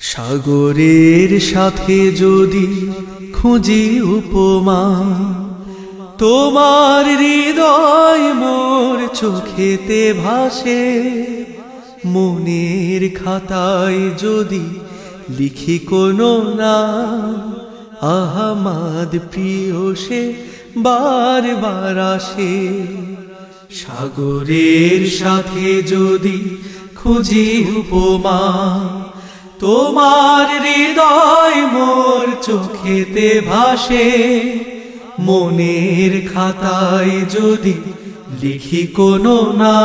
সাগরের সাথে যদি খুঁজি উপমা, তোমার হৃদয় মোর চোখেতে ভাসে। মনের খাতায় যদি লিখি কোনো না আহমাদ প্রিয় সে বারবার আসে। সাগরের সাথে যদি খুঁজি উপমা তোমার হৃদয় মোর চোখেতে ভাসে, মনের খাতায় যদি লিখি কোনো না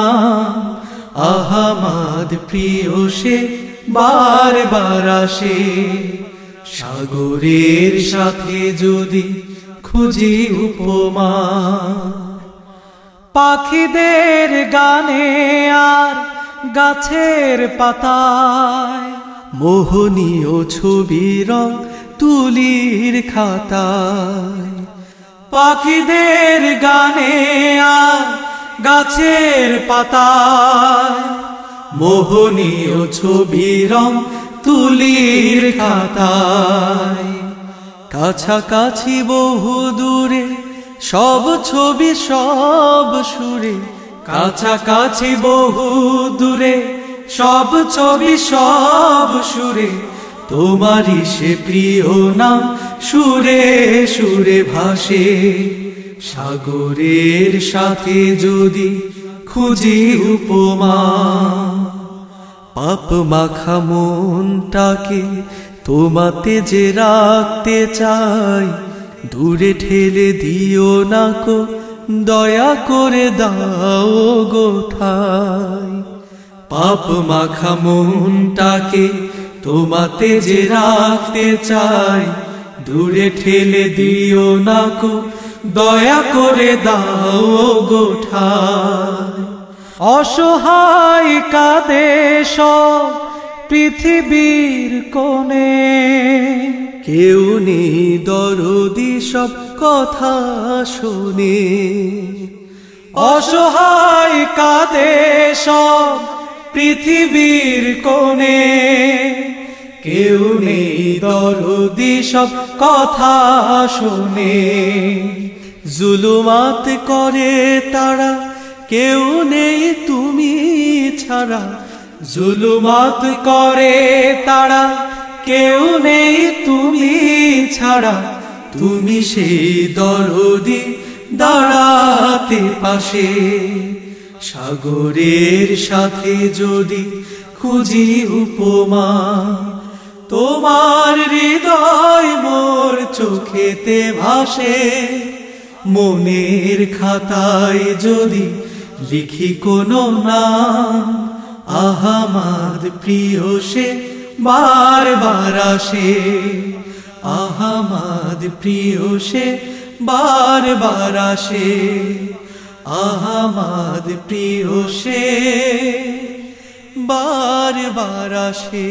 আহামাদ প্রিয় সে বারবার আসে। সাগরের সাথে যদি খুঁজি উপমা, পাখিদের গানে আর গাছের পাতায় মোহনীয় ছবি রং তুলির খাতায়। পাখিদের গানে আর গাছের পাতায়। মোহনীয় ছবি রং তুলির খাতায়। কাছাকাছি বহু দূরে সব ছবি সব সুরে, কাছাকাছি বহু দূরে সব ছবি, সব সুরে, তোমারই সে প্রিয় নাম সুরে সুরে ভাসে। সাগরের সাথে যদি খুঁজি উপমা, পাপ মাখা মনটাকে তোমাতে যে রাখতে চাই, দূরে ঠেলে দিও না কো, দয়া করে দাও গোঠাই পাপ মাখা মনটাকে তোমাতে যে রাখতে চাই, দূরে ঠেলে দিও না কো, দয়া করে দাও গোঠাই অসহায় কাদে সব পৃথিবীর কোণে। কেউ নেই দরদি সব কথা শোনে। অসহায় কাদে সব পৃথিবীর কোণে কেউ নেই দরদি সব কথা শোনে। জুলুমাত করে তারা কেউ নেই তুমি ছাড়া। জুলুমাত করে তারা কেউ নেই তুমি ছাড়া। তুমি সেই দরদি দাঁড়াতে পাশে। সাগরের সাথে যদি খুঁজি উপমা, তোমার হৃদয় মোর চোখেতে ভাসে। মনের খাতায় যদি লিখি কোনো নাম আহামাদ প্রিয় সে বারবার আসে। আহামাদ প্রিয় সে বারবার আসে। আহামাদ প্রিয় সে বার বার আসে।